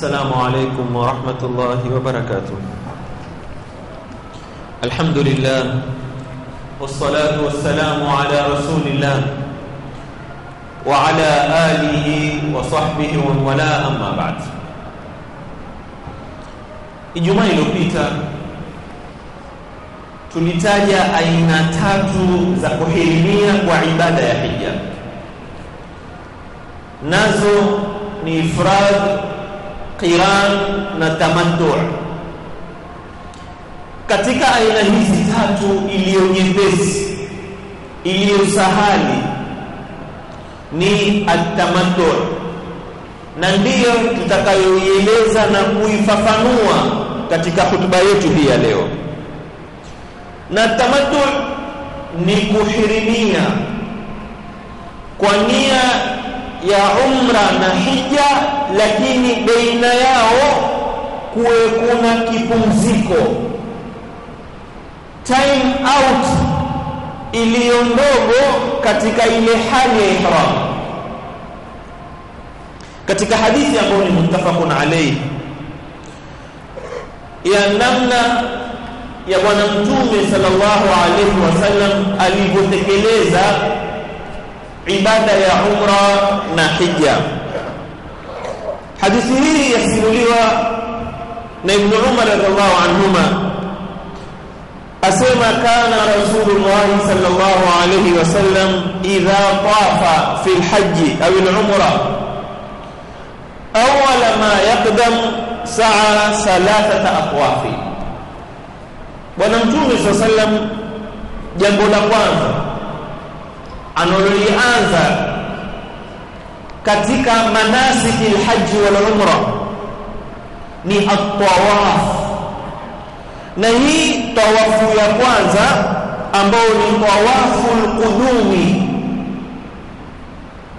السلام عليكم ورحمة الله وبركاته. الحمد لله والصلاة والسلام على رسول الله وعلى آله وصحبه والاه أما بعد. Ijumaa iliyopita tulitaja aina tatu za kuhirimia kwa ni ifrad, qiran na tamattu. Katika aina hizi tatu, iliyonyepesi iliyosahali iliyo sahali ni atamattu, na ndiyo tutakayoieleza na kuifafanua katika hutuba yetu hii ya leo. Na tamattu ni kuhirimia kwa nia ya umra na hija, lakini baina yao kuwe kuna kipumziko, time out iliyo ndogo katika ile hali ya ihram. Katika hadithi ambayo ni muttafaqun alayhi ya namna ya bwana mtume sallallahu alayhi wasallam alivyotekeleza ibada ya umra na hija. Hadithi hii yasimuliwa na Ibn Umar radhiallahu anhuma asema kana Rasulullah sallallahu alayhi wasallam idha tafa fi alhajj aw alumra awwala ma yaqdam saa thalathata aqwafi. Bwana Mtume sallallahu alayhi wasallam jambo la kwanza analolianza katika manasiki alhaji wal umra ni at-tawaf, na hii tawafu ya kwanza ambao ni tawafu alqudumi.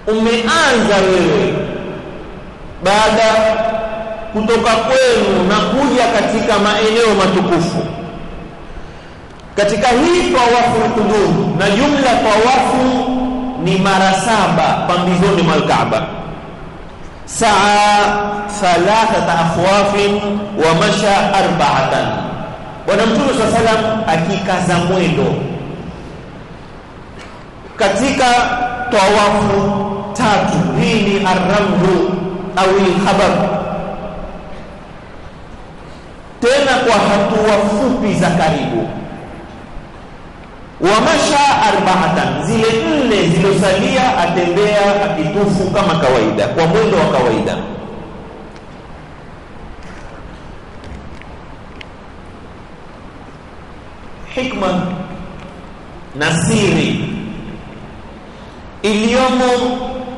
Umeanza wewe baada kutoka kwenu na kuja katika maeneo matukufu katika hii tawafu alqudum na jumla tawafu ni mara saba pambizoni mwa Kaaba saa thalathata akhwafin wa masha arba'atan. Bwana mtume swalla salam akikaza mwendo. Katika tawafu tatu hii ni arramdu au alkhabar. Tena kwa hatua fupi za karibu wamasha arba'atan, zile nne zilosalia atembea akitufu kama kawaida, kwa mwendo wa kawaida. Hikma na siri iliyomo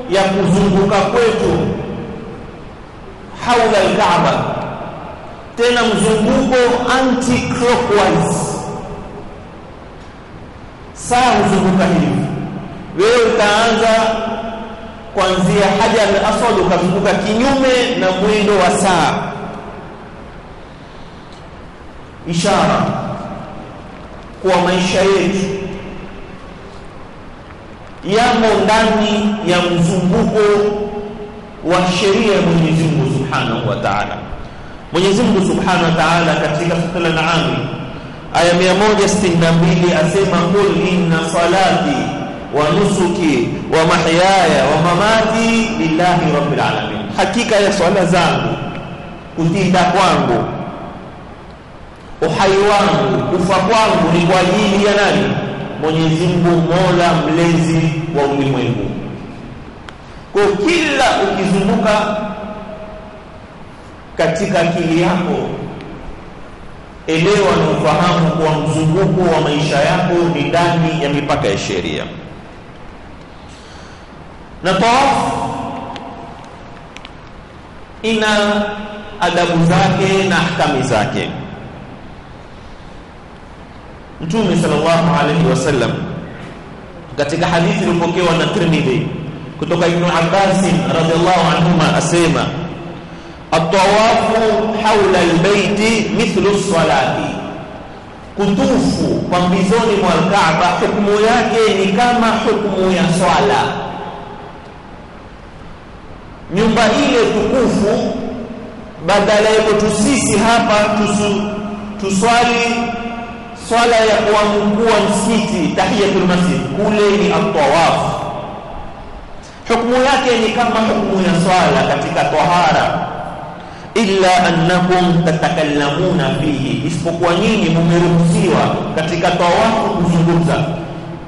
ya kuzunguka kwetu haula al-Kaaba, tena mzunguko anti clockwise saa huzunguka hivi. Wewe utaanza kuanzia haja al-Aswad ukazunguka kinyume na mwendo wa saa, ishara kwa maisha yetu yamo ndani ya mzunguko wa sheria ya Mwenyezi Mungu Subhanahu wa Ta'ala. Mwenyezi Mungu Subhanahu wa Ta'ala katika sura Al-An'am aya 162 asema qul inna salati wa nusuki wa mahyaya wa mamati lillahi rabbil alamin, hakika ya swala zangu, kutinda kwangu, uhai wangu, kufa kwangu ni kwa ajili ya nani? Mwenyezi Mungu, mola mlezi wa ulimwengu. Kwa kila ukizunguka katika akili yako elewa na ufahamu kuwa mzunguko wa maisha yako ni ndani ya mipaka ya sheria. Na tawafu ina adabu zake na ahkami zake. Mtume sallallahu alaihi wasallam katika hadithi iliyopokewa na Tirmidhi kutoka Ibn Abbas radhiallahu anhuma asema atawafu haula albaiti mithlu salati, kutufu pambizoni mwa Kaaba hukumu yake ni kama hukmu ya swala. nyumba ile tukufu badala yetu sisi hapa tusu, tuswali swala ya kuamkua msikiti tahiyatul masjid kule ni atawaf hukmu yake ni kama hukmu ya swala katika tahara illa annakum tatakallamuna fihi isipokuwa nyinyi mumeruhusiwa katika tawafu kuzungumza.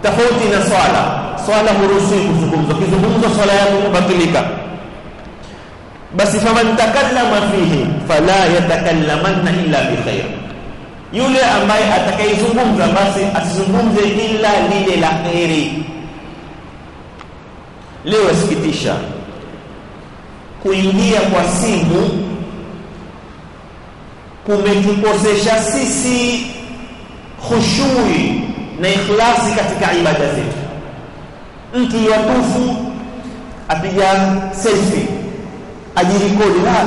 Tofauti na swala. Swala huruhusiwi kuzungumza. Ukizungumza swala yako kubatilika basi faman takallama fihi fala yatakallamanna illa bikhair yule ambaye atakayezungumza basi asizungumze ila lile la kheri. Leo yasikitisha kuingia kwa simu kumetukosesha sisi khushui na ikhlasi katika ibada zetu. Mtu yatufu apiga selfie ajirikodi la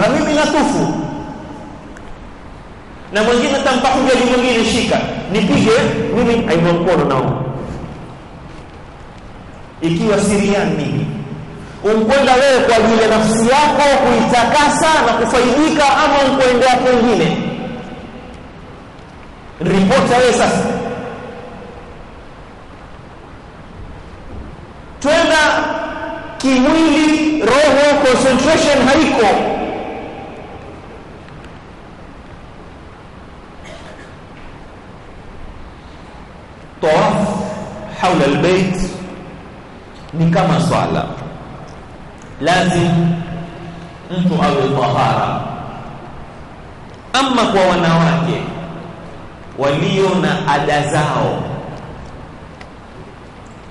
na mimi natufu. Na mwingine tampa hujaji mwingine shika. Nipige mimi aibwa mkono nao ikiwa siriani nini umkwenda wewe kwa ajili ya nafsi yako kuitakasa na kufaidika ama umkwendea kwengine ripota wewe sasa. Twenda kimwili roho concentration haiko. Tawaf haula albayt ni kama swala lazim mtu awe tahara ama kwa wanawake walio na ada zao.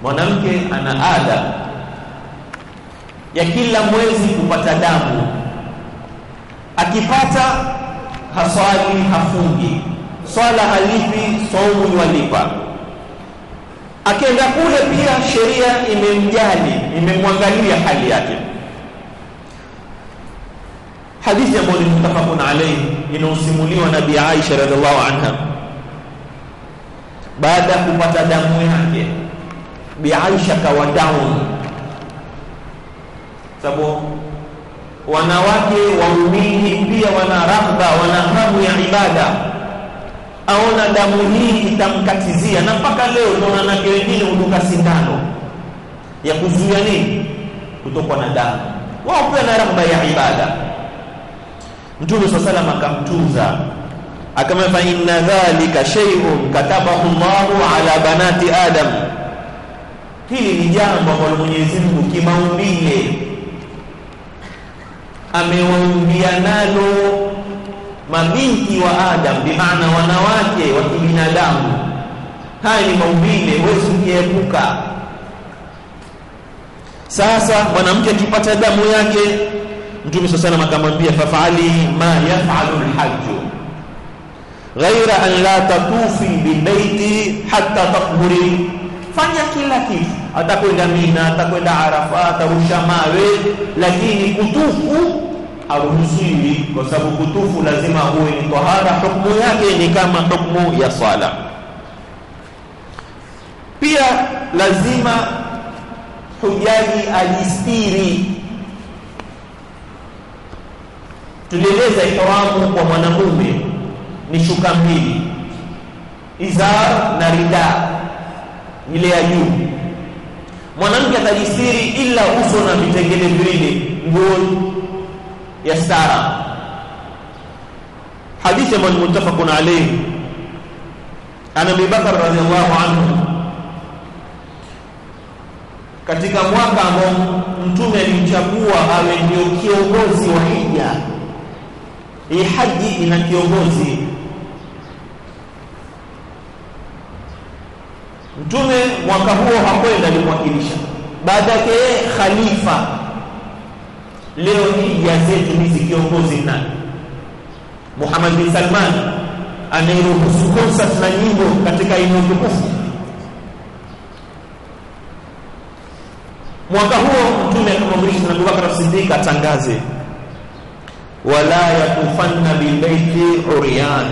Mwanamke ana ada ya kila mwezi kupata damu. Akipata haswali hafungi. Swala halipi saumu walipa akienda kule pia sheria imemjali imemwangalia hali yake hadithi ambayo ni mutafaqun alayhi inaosimuliwa na Bi Aisha radhiallahu anha. Baada ya kupata damu yake Bi Aisha kawa down. Sababu wanawake waumini pia wana raghba wana hamu ya ibada. Aona damu hii itamkatizia na mpaka leo tunaona wanawake wengine huduka sindano. Ya kuzuia nini? Kutokwa na damu. Wao pia na raghba ya ibada mtume swalla salam akamtuza akama fa inna dhalika shay'un katabahu Allahu ala banati adam. Hili ni jambo ambalo Mwenyezi Mungu kimaumbile amewaumbia nalo mabinti wa Adam bi maana wanawake wa kibinadamu. Haya ni maumbile huwezi kujiepuka sasa mwanamke akipata damu yake mtume sasa salam akamwambia fafali ma yafalu lhaju ghaira an la tatufi bilbaiti hatta tathuri fanya kila kitu. Atakwenda mina atakwenda arafa atarusha mawe lakini kutufu haruhusiwi kwa sababu kutufu lazima uwe ni tahara. Hukumu yake ni kama hukumu ya sala. pia lazima hujaji ajistiri tulieleza ihramu kwa mwanamume ni shuka mbili izar na rida ile ya juu. Mwanamke atajisiri ila uso na vitengele viwili nguo ya stara hadithi ambayo ni muttafaqun alayhi ana Abi Bakar radhiallahu anhu katika mwaka ambao mtume alimchagua awe ndio kiongozi wa hija hii haji ina kiongozi. Mtume mwaka huo hakwenda alimwakilisha baada yake khalifa. Leo hija zetu hizi kiongozi nani Muhammad bin Salman anayeruhusu concert na nyimbo katika eneo tukufu. Mwaka huo mtume akamwamrisha na Abubakar Siddiq atangaze wala yatufanna bilbaiti uryan.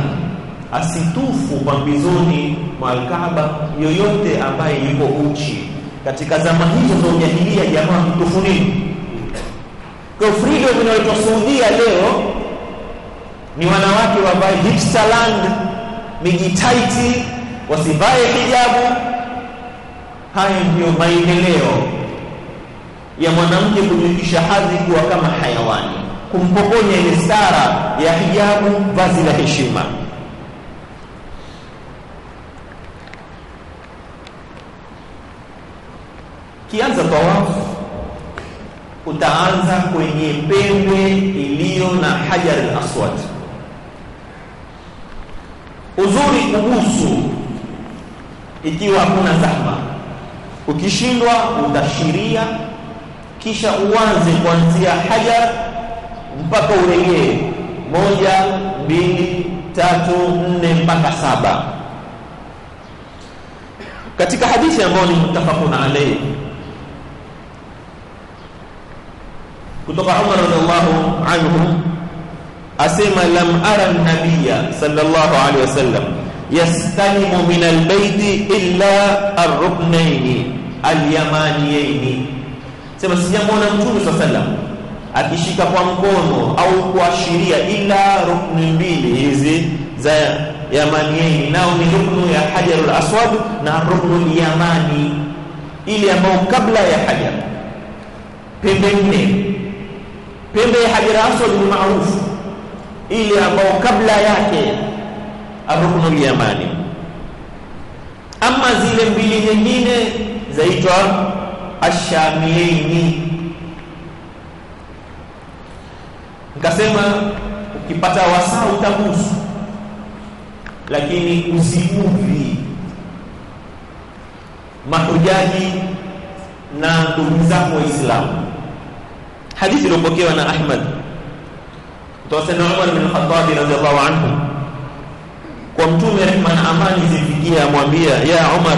Asitufu pambizoni mwa Alkaaba yoyote ambaye yuko uchi. Katika zama hizo za ujahilia jamaa mtufu nini? Kwa freedom inayoitwa Saudia leo ni wanawake wavae hipsterland mijitaiti, wasivae hijabu. Haya ndiyo maendeleo ya mwanamke kujikisha hadhi kuwa kama hayawani kumpokonya ile stara ya hijabu vazi la heshima. Kianza tawafu utaanza kwenye pembe iliyo na hajar al-aswad. Uzuri kubusu ikiwa hakuna zahma ukishindwa utashiria kisha uanze kuanzia hajar mpaka uregee moja mbili tatu nne mpaka saba. Katika hadithi ambayo ni muttafaqun alayhi kutoka Umar radhiallahu anhu asema lam ara an-nabiyya sallallahu alayhi wasallam yastalimu min al-bayt illa ar-ruknayn sema sijamwona mtume sallallahu alayhi akishika kwa mkono au kuashiria ila rukni mbili hizi za yamaniyaini nao ni ruknu ya hajarul aswad na ruknu yamani ile ambayo kabla ya hajar. Pembe nne. Pembe ya hajar aswad ni maarufu ile ambayo kabla yake aruknu yamani. Ama zile mbili nyingine zaitwa ashamiyaini nikasema ukipata wasaa utabusu lakini usiudhi mahujaji na ndugu zako waislamu. Hadithi iliyopokewa na ahmad. Kutoka umar bin khattab radhiallahu anhu. Kwa mtume rehma na amani zifikia amwambia ya umar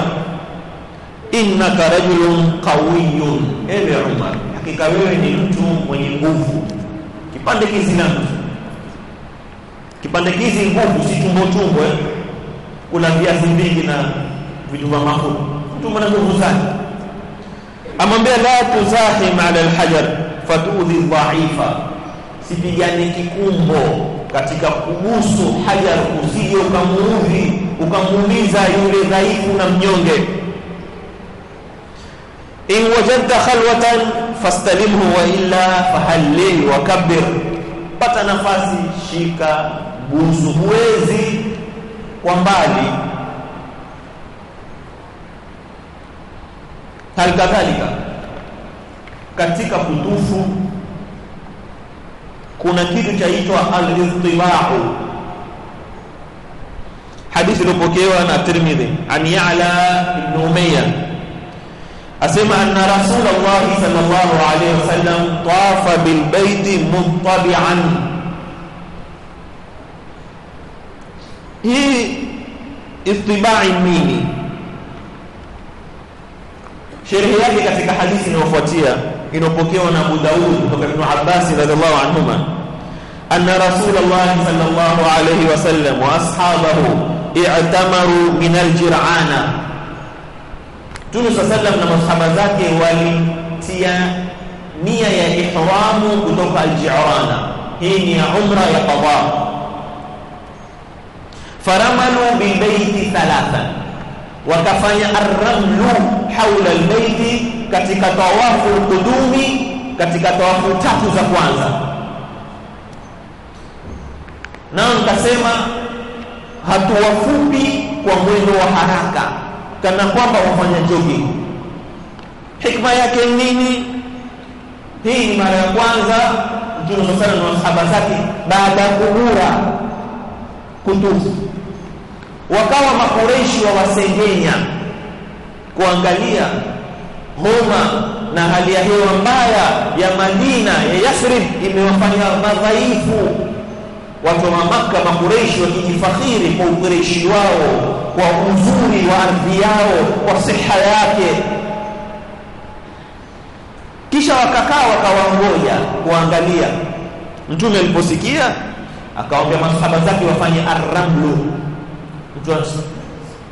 innaka rajulun qawiyun. Ewe umar hakika wewe ni mtu mwenye nguvu kipande kizi na mtu kipande kizi nguvu si tumbo tumbo eh? kuna viazi vingi na vitu vya mafuta. Mtu mwana nguvu sana. Amwambia la tuzahim ala alhajar fatudhi dhaifa sipigane kikumbo katika kubusu hajar usije ukamuudhi ukamuumiza yule dhaifu na mnyonge. In wajadta khalwatan fastalimhu wa illa fahallil wa kabbir. Pata nafasi shika busu huwezi kwa mbali. Halikadhalika katika kutufu kuna kitu chaitwa al-istibau hadithi iliyopokewa na Tirmidhi. An Ya'la ibn Umayya asema anna Rasulullah sallallahu alayhi wasallam tawafa bil baiti muttabi'an hii istibai nini? Sherehe yake katika hadithi inayofuatia inopokewa na Abu Daud kutoka Ibn Abbas radhiallahu anhuma. Anna Rasulullah sallallahu alayhi wasallam wa ashabahu i'tamaru min al-jir'ana Mtume sallam na masahaba zake walitia nia ya ihramu kutoka al-Ji'rana. Hii ni ya umra ya qada faramalu bilbeiti thalathan. Wakafanya arramlu haula albayti katika tawafu kudumi katika tawafu tatu za kwanza. Nao nikasema hatua fupi kwa mwendo wa haraka kana kwamba wafanya jogging hikma yake nini? Hii ni mara ya kwanza mtume sana na masahaba zake baada ya kugura kutufu wakawa makureishi wa wasengenya kuangalia homa na hali ya hewa mbaya ya Madina ya yasrib imewafanya madhaifu watu wa Makka makureishi wakijifakhiri kwa ukureishi wao kwa uzuri wa ardhi yao kwa siha yake. Kisha wakakaa wakawangoja kuangalia. Mtume aliposikia akawaambia masahaba zake wafanye arramlu. Mtu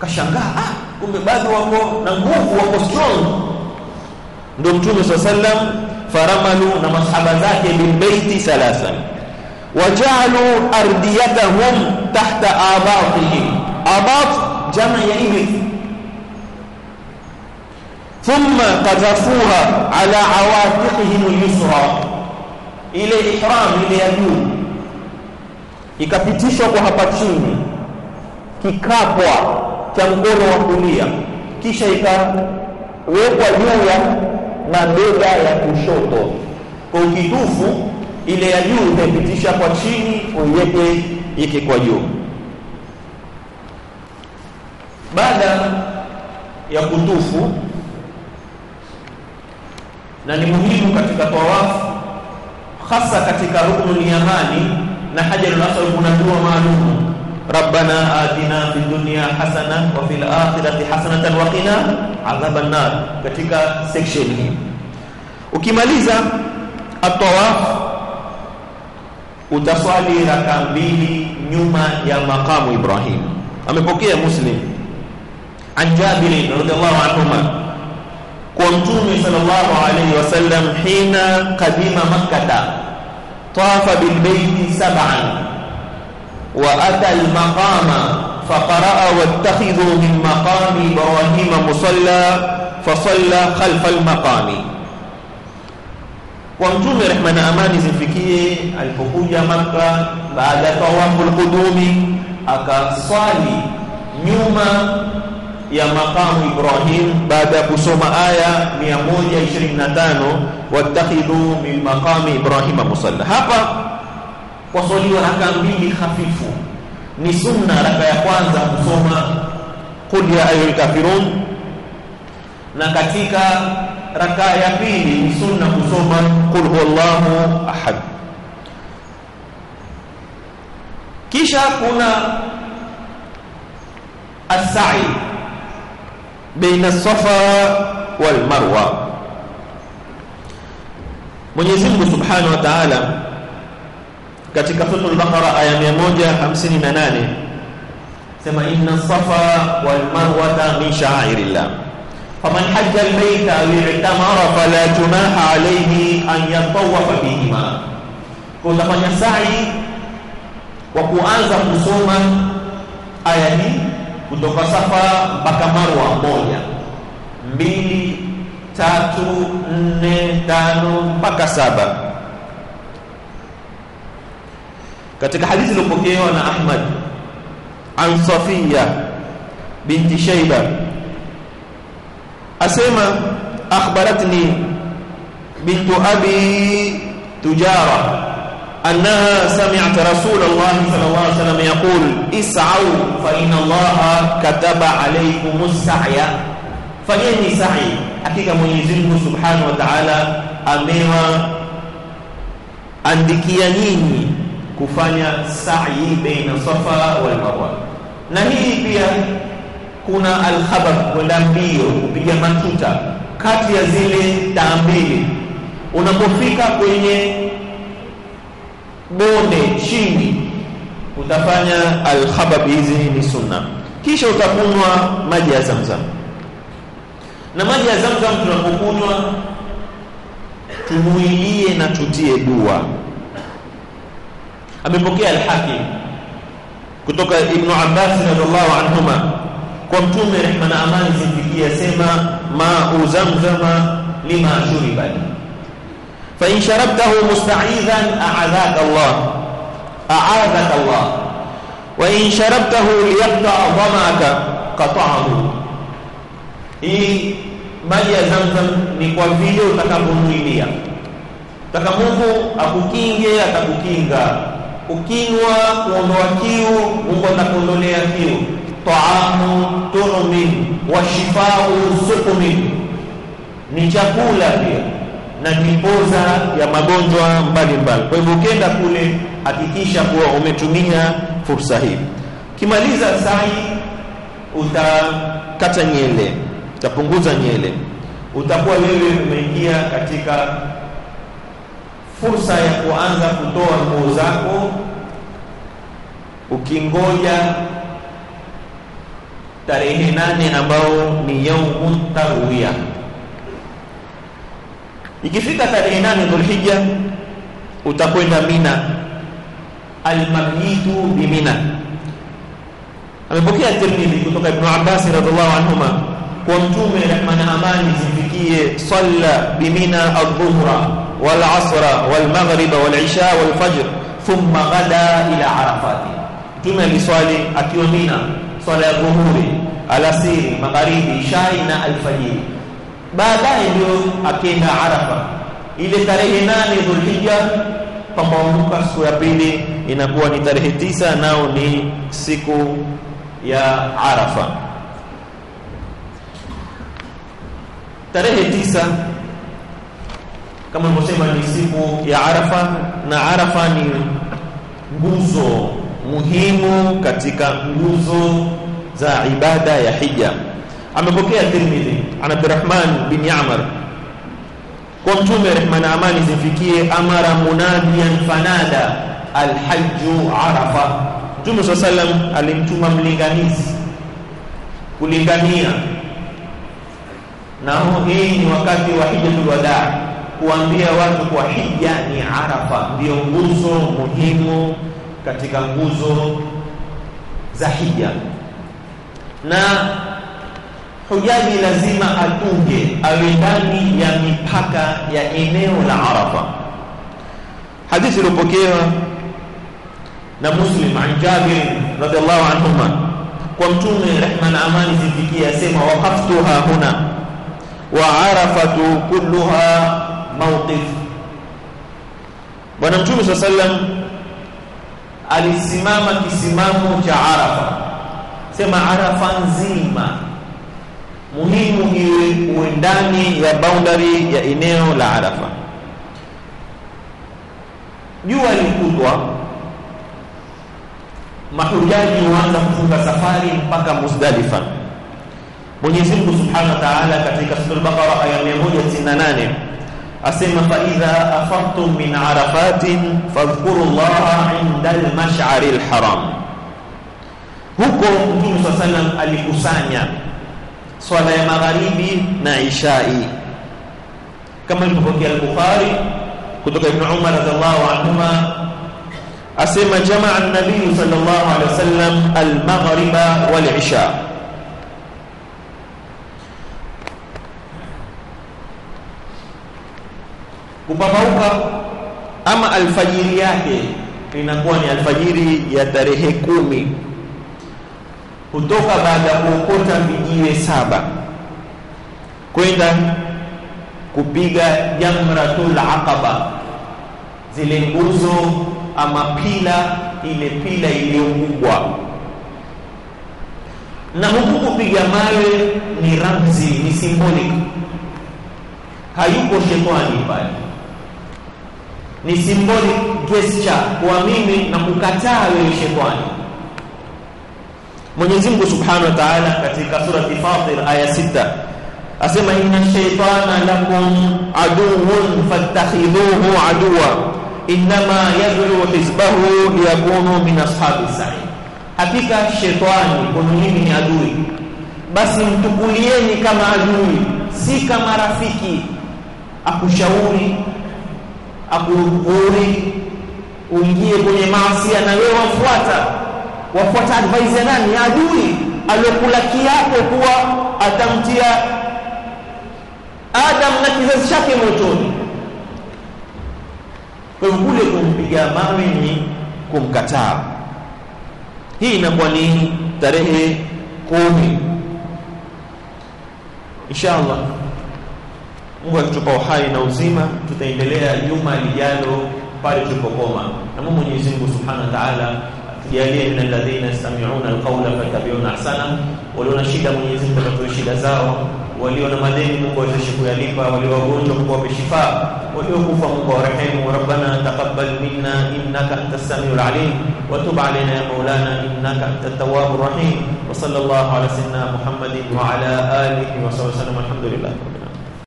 kashangaa ah kumbe bado wako na nguvu wako strong. Ndio mtume swalla sallam faramalu na masahaba zake bilbeiti thalathan wajalu ardiyatahum tahta abatihim abat jama ya ibith thumma qadhafuha ala awatiqihim al-yusra ile ihram ile ya juu ikapitishwa kwa hapa chini kikapwa cha mkono wa kulia kisha ikawekwa juu ya mabega ya kushoto kwa ukitufu ile ya juu utaipitisha kwa chini uiweke iki kwa juu. Baada ya kutufu na ni muhimu katika tawafu hasa katika ruknul yamani na hajarul aswad kuna dua maalum. Rabbana atina fid dunya hasana wa fil akhirati hasanatan wa qina adhaban nar. Katika section hii. Ukimaliza at-tawaf utaswali raka mbili nyuma ya makamu Ibrahim. Amepokea Muslim. An Jabir radhiallahu anhuma. Kwa mtume sallallahu alayhi wasallam hina qadima makkah tawafa bil bayti sab'an wa ata al maqama faqara'a wattakhidhu min maqami ibrahim musalla fasalla khalfa al maqami kwa mtume rehma na amani zimfikie alipokuja maka baada ya tawafu al-qudumi akaswali nyuma ya makamu Ibrahim. Baada ya kusoma aya 125 wattakhidhu min maqami Ibrahim musalla. Hapa kwa swali raka mbili hafifu ni sunna raka ya kwanza kusoma qul ya ayyuhal kafirun na katika raka ya pili ni sunna kusoma qul huwallahu ahad. Kisha kuna as-sa'i baina safa wal marwa Mwenyezi Mungu Subhanahu wa Ta'ala katika sura al-Baqara aya 158 sema inna safa wal marwa min sha'airillah faman hajja al-bayta aw i'tamara fala junaha alayhi an yatawafa bihima. Kwa utafanya sa'i kwa kuanza aya hii kutoka safa mpaka marwa moja. Mbili tatu nne tano mpaka saba. Katika hadithi iliyopokewa na Ahmad an Safiya binti Shayba asema akhbaratni bintu abi tujara annaha sami'at rasulullah sallallahu alaihi wasallam yaqul is'au fa inna allaha kataba alaykumus sa'ya fanyeni sa'i. Hakika Mwenyezi Mungu subhanahu wa ta'ala amewa andikia nyinyi kufanya sa'i baina safa wal marwa. Na hii pia kuna alkhabar kwenda mbio kupiga matuta kati ya zile taa mbili. Unapofika kwenye bonde chini utafanya alkhabab hizi ni sunna. Kisha utakunywa maji ya zamzam. Na maji ya zamzam tunapokunywa tumuilie na tutie dua. Amepokea Alhakim kutoka Ibnu abbas radhiallahu anhuma kwa mtume rehma na amani zimfikie asema mau zamzama lima shuriba fa in sharabtahu musta'izan a'adhaka Allah. A'adhaka Allah. Wa in sharabtahu liqta'a dhamaka qata'ahu. Hii maji ya zamzam ni kwa vile utakapomwilia taka Mungu akukinge atakukinga. Ukinwa kuondoa kiu Mungu atakuondolea kiu taamu turumin wa shifau sukumin ni chakula pia na kipoza ya magonjwa mbalimbali. Kwa hivyo ukienda kule, hakikisha kuwa umetumia fursa hii. Kimaliza sai, utakata nyele, utapunguza nyele, utakuwa wewe umeingia katika fursa ya kuanza kutoa nguo zako, ukingoja tarehe nane ambao ni yaumu tarwiya ikifika tarehe nane Dhulhijja utakwenda Mina. Almabitu bimina amepokea Tirmidhi kutoka Ibn Abbas radhiallahu anhuma kwa mtume rehma na amani zimfikie salla bimina aldhuhra walasra walmaghriba walisha walfajr thumma ghada ila arafati mtume aliswali akiwa Mina swala ya dhuhuri alasiri magharibi ishai na alfajiri. Baadaye ndio akenda arafa. Ile tarehe nane dhulhijja pambaumka siku ya pili inakuwa ni tarehe tisa nao ni siku ya arafa. Tarehe tisa kama nilivyosema ni siku ya arafa na arafa ni nguzo muhimu katika nguzo za ibada ya hija. Amepokea Tirmidhi an Abdurrahman bin Ya'mar. Kwa mtume rehma na amani zimfikie amara munadiyan fanada alhajju arafa. Mtume sallam alimtuma mlinganizi kulingania na hii ni wakati wa hijjatul wadaa kuambia watu kwa hija ni arafa ndio nguzo muhimu katika nguzo za hija na hujaji lazima atunge awe ndani ya mipaka ya eneo la Arafa. Hadithi iliyopokewa na Muslim an Jabir radhiallahu anhuma kwa mtume rehma na amani zifikie asema waqaftuha huna wa arafatu kulluha mawqif. Bwana Mtume saa sallam alisimama kisimamo cha Arafa, sema Arafa nzima muhimu iwe uwe ndani ya boundary ya eneo la Arafa. Jua likutwa, mahujaji huanza kufunga safari mpaka Muzdalifa. Mwenyezi Mungu Subhanahu wa Ta'ala katika sura al-Baqara aya 198 asema fa idha afadtum min arafatin fadhkurullaha 'inda al-mash'ari al-haram. Huko Mtume swalla sallam alikusanya swala ya magharibi na ishai kama ilipokea al-Bukhari kutoka Ibn Umar radhiallahu anhuma asema jamaa an-nabiy sallallahu alaihi wasallam al-maghriba wal-isha kupamauka ama alfajiri yake inakuwa ni alfajiri ya tarehe kumi. Kutoka baada ya kuokota vijiwe saba kwenda kupiga jamratul aqaba zile nguzo ama pila ile pila iliyokubwa na huku kupiga mawe ni ramzi ni symbolic. Hayuko shetani pale ni symbolic gesture mimi na kukataa wewe shetani. Mwenyezi Mungu Subhanahu wa Ta'ala katika surati Fatir aya 6 asema inna shaytana lakum aduwwun fattakhidhuhu aduwa inma yad'u hizbahu liyakunu min ashabis sa'id hakika shetani kwenu mimi ni adui basi mtukulieni kama adui si kama rafiki akushauri akuhuri uingie kwenye maasi na wewe wafuata. Wafuata advice ya nani? Adui aliyokula kiapo kuwa atamtia Adam na kizazi chake motoni. Kwa kule kumpiga mawe ni kumkataa. Hii inakuwa ni tarehe kumi. Inshallah Mungu akitupa uhai na uzima tutaendelea juma lijalo pale tulipokoma. Na Mungu Mwenyezi Mungu Subhanahu wa Ta'ala tujalie min alladhina yastami'una alqawla fayattabi'una ahsana walio na shida Mwenyezi Mungu atatoe shida zao walio na madeni Mungu awezeshe kuyalipa walio wagonjwa Mungu awape shifa waliokufa Mungu awarehemu. Rabbana taqabbal minna innaka antas samiul alim wa tub alaina ya maulana innaka antat tawwabur rahim wa sallallahu ala sayyidina Muhammadin wa ala alihi wa sahbihi alhamdulillah rabbil alamin